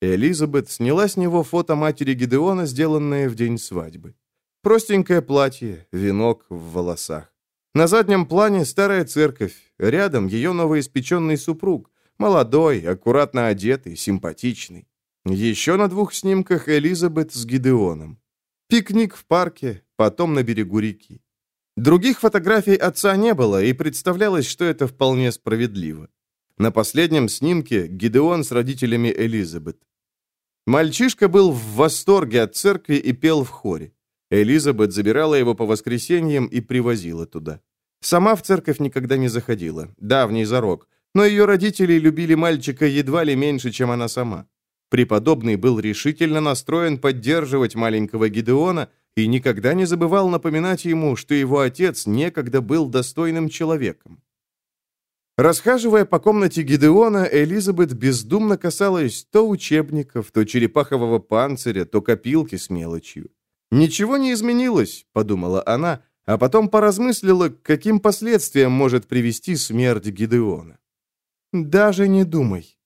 Элизабет сняла с него фото матери Гидеона, сделанное в день свадьбы. Простенькое платье, венок в волосах. На заднем плане старая церковь, рядом ее новоиспеченный супруг, молодой, аккуратно одетый, симпатичный. Еще на двух снимках Элизабет с Гидеоном. Пикник в парке, потом на берегу реки. Других фотографий отца не было, и представлялось, что это вполне справедливо. На последнем снимке Гидеон с родителями Элизабет. Мальчишка был в восторге от церкви и пел в хоре. Элизабет забирала его по воскресеньям и привозила туда. Сама в церковь никогда не заходила, давний зарок, но ее родители любили мальчика едва ли меньше, чем она сама. Преподобный был решительно настроен поддерживать маленького Гидеона и никогда не забывал напоминать ему, что его отец некогда был достойным человеком. Расхаживая по комнате Гидеона, Элизабет бездумно касалась то учебников, то черепахового панциря, то копилки с мелочью. «Ничего не изменилось», — подумала она, а потом поразмыслила, к каким последствиям может привести смерть Гидеона. «Даже не думай»,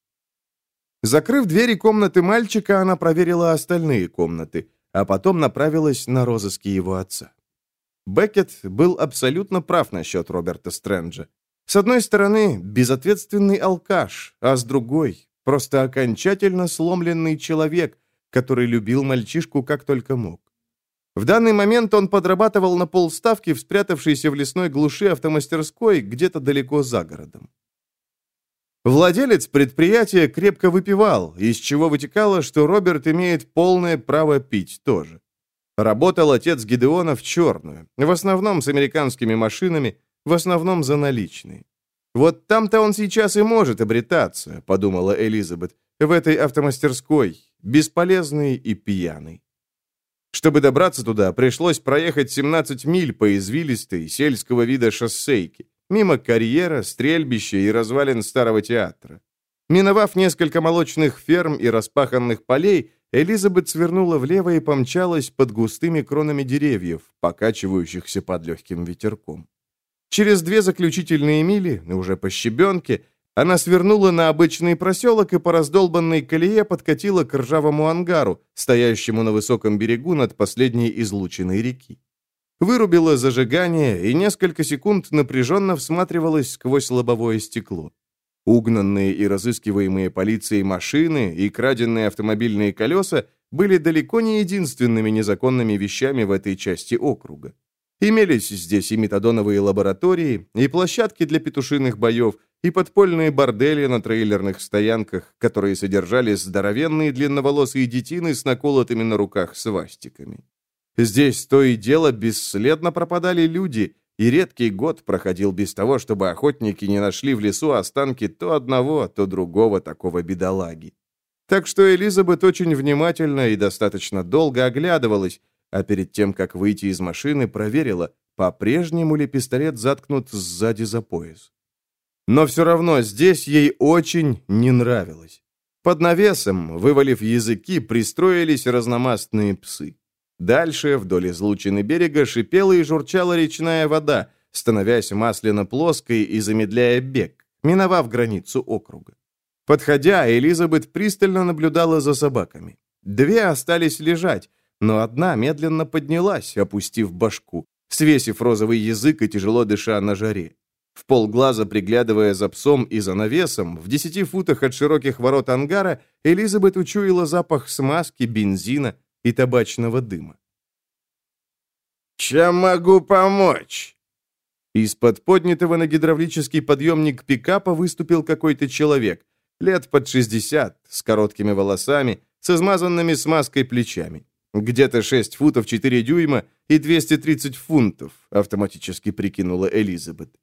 Закрыв двери комнаты мальчика, она проверила остальные комнаты, а потом направилась на розыски его отца. Беккет был абсолютно прав насчет Роберта Стрэнджа. С одной стороны, безответственный алкаш, а с другой — просто окончательно сломленный человек, который любил мальчишку как только мог. В данный момент он подрабатывал на полставки в спрятавшейся в лесной глуши автомастерской где-то далеко за городом. Владелец предприятия крепко выпивал, из чего вытекало, что Роберт имеет полное право пить тоже. Работал отец Гидеона в черную, в основном с американскими машинами, в основном за наличные. «Вот там-то он сейчас и может обретаться», — подумала Элизабет, «в этой автомастерской, бесполезный и пьяный». Чтобы добраться туда, пришлось проехать 17 миль по извилистой, сельского вида шоссейке мимо карьера, стрельбища и развалин старого театра. Миновав несколько молочных ферм и распаханных полей, Элизабет свернула влево и помчалась под густыми кронами деревьев, покачивающихся под легким ветерком. Через две заключительные мили, уже по щебенке, она свернула на обычный проселок и по раздолбанной колее подкатила к ржавому ангару, стоящему на высоком берегу над последней излученной реки. Вырубила зажигание и несколько секунд напряженно всматривалась сквозь лобовое стекло. Угнанные и разыскиваемые полицией машины и краденные автомобильные колеса были далеко не единственными незаконными вещами в этой части округа. Имелись здесь и метадоновые лаборатории, и площадки для петушиных боев, и подпольные бордели на трейлерных стоянках, которые содержали здоровенные длинноволосые детины с наколотыми на руках свастиками. Здесь то и дело бесследно пропадали люди, и редкий год проходил без того, чтобы охотники не нашли в лесу останки то одного, то другого такого бедолаги. Так что Элизабет очень внимательно и достаточно долго оглядывалась, а перед тем, как выйти из машины, проверила, по-прежнему ли пистолет заткнут сзади за пояс. Но все равно здесь ей очень не нравилось. Под навесом, вывалив языки, пристроились разномастные псы. Дальше, вдоль излучины берега, шипела и журчала речная вода, становясь масляно-плоской и замедляя бег, миновав границу округа. Подходя, Элизабет пристально наблюдала за собаками. Две остались лежать, но одна медленно поднялась, опустив башку, свесив розовый язык и тяжело дыша на жаре. В полглаза приглядывая за псом и за навесом, в десяти футах от широких ворот ангара, Элизабет учуяла запах смазки, бензина и табачного дыма. «Чем могу помочь?» Из-под поднятого на гидравлический подъемник пикапа выступил какой-то человек, лет под 60, с короткими волосами, с измазанными смазкой плечами. Где-то 6 футов 4 дюйма и 230 фунтов, автоматически прикинула Элизабет.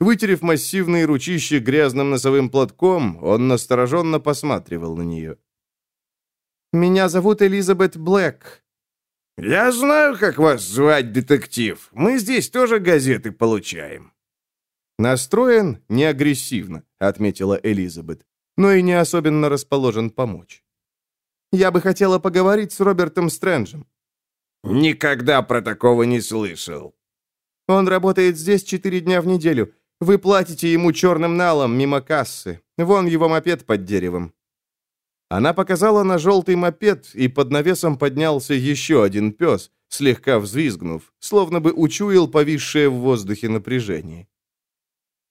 Вытерев массивные ручища грязным носовым платком, он настороженно посматривал на нее. «Меня зовут Элизабет Блэк», «Я знаю, как вас звать, детектив. Мы здесь тоже газеты получаем». «Настроен не агрессивно», — отметила Элизабет, «но и не особенно расположен помочь». «Я бы хотела поговорить с Робертом Стрэнджем». «Никогда про такого не слышал». «Он работает здесь четыре дня в неделю. Вы платите ему черным налом мимо кассы. Вон его мопед под деревом». Она показала на желтый мопед, и под навесом поднялся еще один пес, слегка взвизгнув, словно бы учуял повисшее в воздухе напряжение.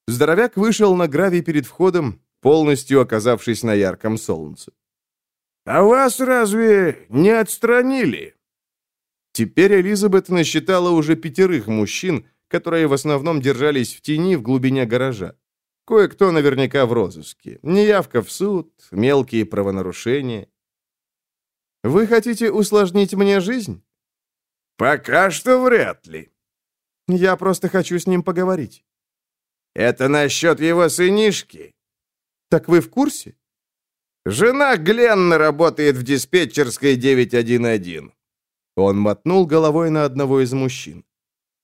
Здоровяк вышел на гравий перед входом, полностью оказавшись на ярком солнце. «А вас разве не отстранили?» Теперь Элизабет насчитала уже пятерых мужчин, которые в основном держались в тени в глубине гаража. Кое-кто наверняка в розыске. Неявка в суд, мелкие правонарушения. Вы хотите усложнить мне жизнь? Пока что вряд ли. Я просто хочу с ним поговорить. Это насчет его сынишки? Так вы в курсе? Жена Гленна работает в диспетчерской 911. Он мотнул головой на одного из мужчин.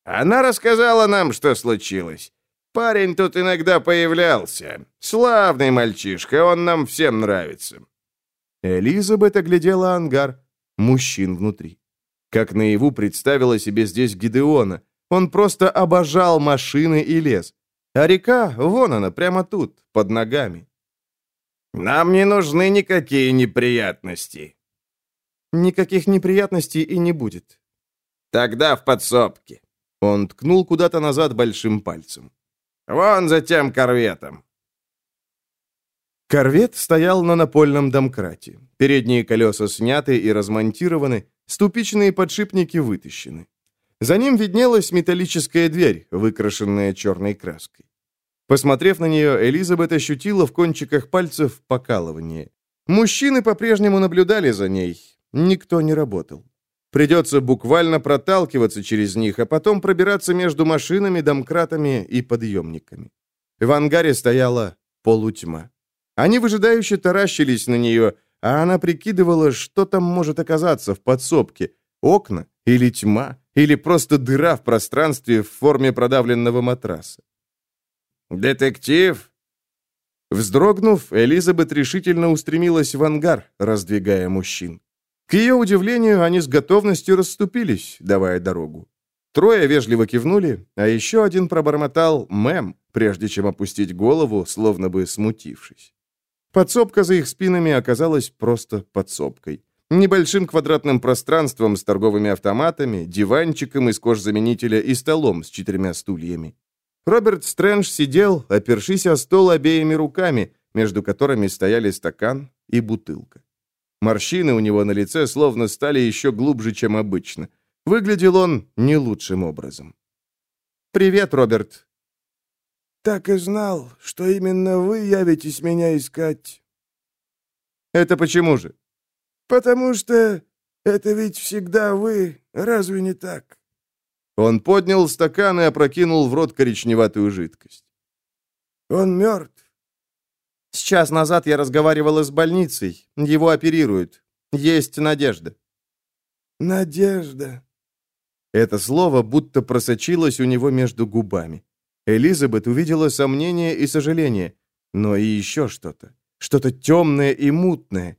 Она рассказала нам, что случилось. Парень тут иногда появлялся. Славный мальчишка, он нам всем нравится». Элизабет оглядела ангар, мужчин внутри. Как наяву представила себе здесь Гидеона. Он просто обожал машины и лес. А река, вон она, прямо тут, под ногами. «Нам не нужны никакие неприятности». «Никаких неприятностей и не будет». «Тогда в подсобке». Он ткнул куда-то назад большим пальцем. Вон за тем корветом». Корвет стоял на напольном домкрате. Передние колеса сняты и размонтированы, ступичные подшипники вытащены. За ним виднелась металлическая дверь, выкрашенная черной краской. Посмотрев на нее, Элизабет ощутила в кончиках пальцев покалывание. Мужчины по-прежнему наблюдали за ней. Никто не работал. Придется буквально проталкиваться через них, а потом пробираться между машинами, домкратами и подъемниками. В ангаре стояла полутьма. Они выжидающе таращились на нее, а она прикидывала, что там может оказаться в подсобке. Окна или тьма, или просто дыра в пространстве в форме продавленного матраса. «Детектив?» Вздрогнув, Элизабет решительно устремилась в ангар, раздвигая мужчин. К ее удивлению, они с готовностью расступились, давая дорогу. Трое вежливо кивнули, а еще один пробормотал «мэм», прежде чем опустить голову, словно бы смутившись. Подсобка за их спинами оказалась просто подсобкой. Небольшим квадратным пространством с торговыми автоматами, диванчиком из кожзаменителя и столом с четырьмя стульями. Роберт Стрэндж сидел, опершись о стол обеими руками, между которыми стояли стакан и бутылка. Морщины у него на лице словно стали еще глубже, чем обычно. Выглядел он не лучшим образом. «Привет, Роберт». «Так и знал, что именно вы явитесь меня искать». «Это почему же?» «Потому что это ведь всегда вы, разве не так?» Он поднял стакан и опрокинул в рот коричневатую жидкость. «Он мертв. Сейчас назад я разговаривала с больницей. Его оперируют. Есть надежда». «Надежда». Это слово будто просочилось у него между губами. Элизабет увидела сомнение и сожаление, но и еще что-то. Что-то темное и мутное.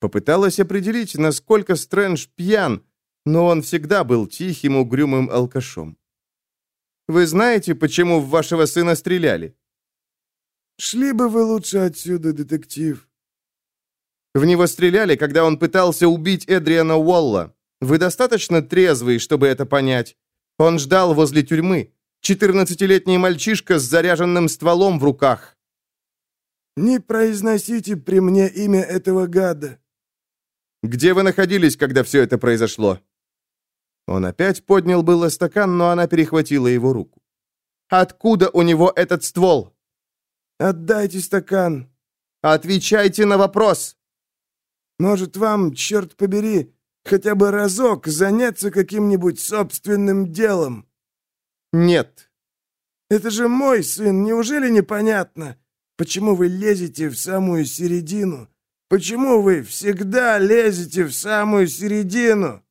Попыталась определить, насколько Стрэндж пьян, но он всегда был тихим, угрюмым алкашом. «Вы знаете, почему в вашего сына стреляли?» Шли бы вы лучше отсюда, детектив. В него стреляли, когда он пытался убить Эдриана Уолла. Вы достаточно трезвый, чтобы это понять. Он ждал возле тюрьмы. Четырнадцатилетний мальчишка с заряженным стволом в руках. Не произносите при мне имя этого гада. Где вы находились, когда все это произошло? Он опять поднял было стакан, но она перехватила его руку. Откуда у него этот ствол? Отдайте стакан. Отвечайте на вопрос. Может, вам, черт побери, хотя бы разок заняться каким-нибудь собственным делом? Нет. Это же мой сын, неужели непонятно? Почему вы лезете в самую середину? Почему вы всегда лезете в самую середину?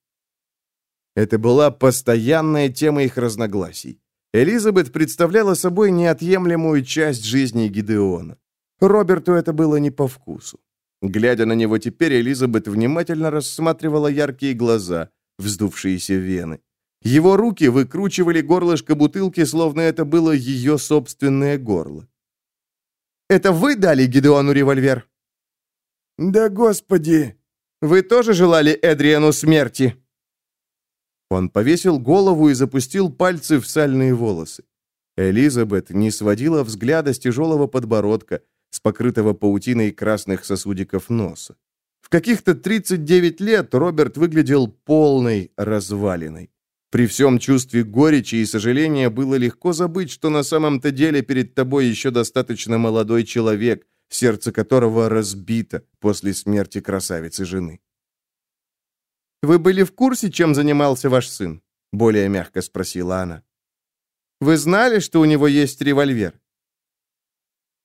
Это была постоянная тема их разногласий. Элизабет представляла собой неотъемлемую часть жизни Гидеона. Роберту это было не по вкусу. Глядя на него теперь, Элизабет внимательно рассматривала яркие глаза, вздувшиеся вены. Его руки выкручивали горлышко бутылки, словно это было ее собственное горло. «Это вы дали Гидеону револьвер?» «Да господи!» «Вы тоже желали Эдриану смерти?» Он повесил голову и запустил пальцы в сальные волосы. Элизабет не сводила взгляда с тяжелого подбородка, с покрытого паутиной красных сосудиков носа. В каких-то 39 лет Роберт выглядел полной развалиной. При всем чувстве горечи и сожаления было легко забыть, что на самом-то деле перед тобой еще достаточно молодой человек, сердце которого разбито после смерти красавицы жены. «Вы были в курсе, чем занимался ваш сын?» — более мягко спросила она. «Вы знали, что у него есть револьвер?»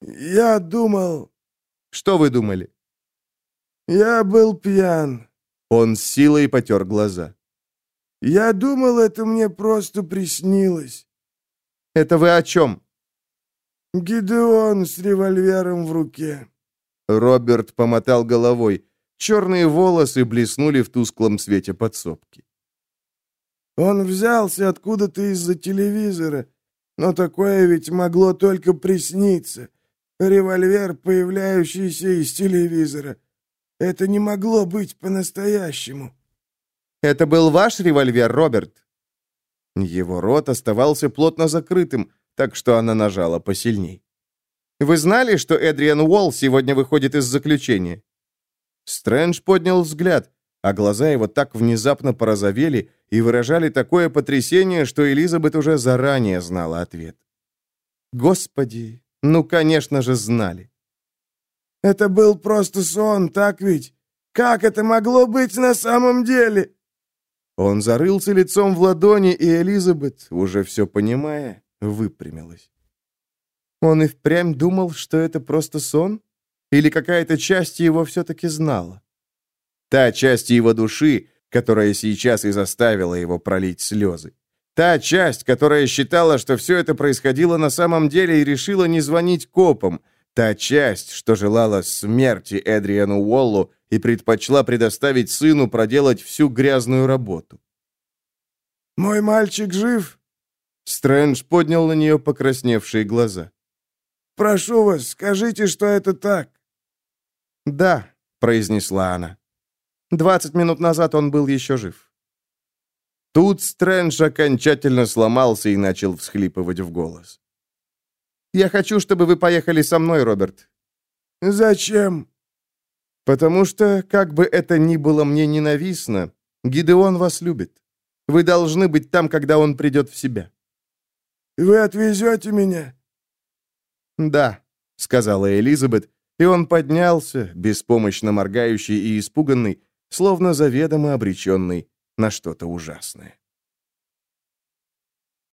«Я думал...» «Что вы думали?» «Я был пьян». Он с силой потер глаза. «Я думал, это мне просто приснилось». «Это вы о чем?» «Гидеон с револьвером в руке». Роберт помотал головой. Черные волосы блеснули в тусклом свете подсобки. «Он взялся откуда-то из-за телевизора, но такое ведь могло только присниться. Револьвер, появляющийся из телевизора. Это не могло быть по-настоящему». «Это был ваш револьвер, Роберт?» Его рот оставался плотно закрытым, так что она нажала посильней. «Вы знали, что Эдриан Уолл сегодня выходит из заключения?» Стрэндж поднял взгляд, а глаза его так внезапно порозовели и выражали такое потрясение, что Элизабет уже заранее знала ответ. «Господи, ну, конечно же, знали». «Это был просто сон, так ведь? Как это могло быть на самом деле?» Он зарылся лицом в ладони, и Элизабет, уже все понимая, выпрямилась. Он и впрямь думал, что это просто сон? Или какая-то часть его все-таки знала? Та часть его души, которая сейчас и заставила его пролить слезы. Та часть, которая считала, что все это происходило на самом деле и решила не звонить копам. Та часть, что желала смерти Эдриану Уоллу и предпочла предоставить сыну проделать всю грязную работу. «Мой мальчик жив?» Стрэндж поднял на нее покрасневшие глаза. «Прошу вас, скажите, что это так». «Да», — произнесла она. «Двадцать минут назад он был еще жив». Тут Стрэндж окончательно сломался и начал всхлипывать в голос. «Я хочу, чтобы вы поехали со мной, Роберт». «Зачем?» «Потому что, как бы это ни было мне ненавистно, Гидеон вас любит. Вы должны быть там, когда он придет в себя». «Вы отвезете меня?» «Да», — сказала Элизабет, и он поднялся, беспомощно моргающий и испуганный, словно заведомо обреченный на что-то ужасное.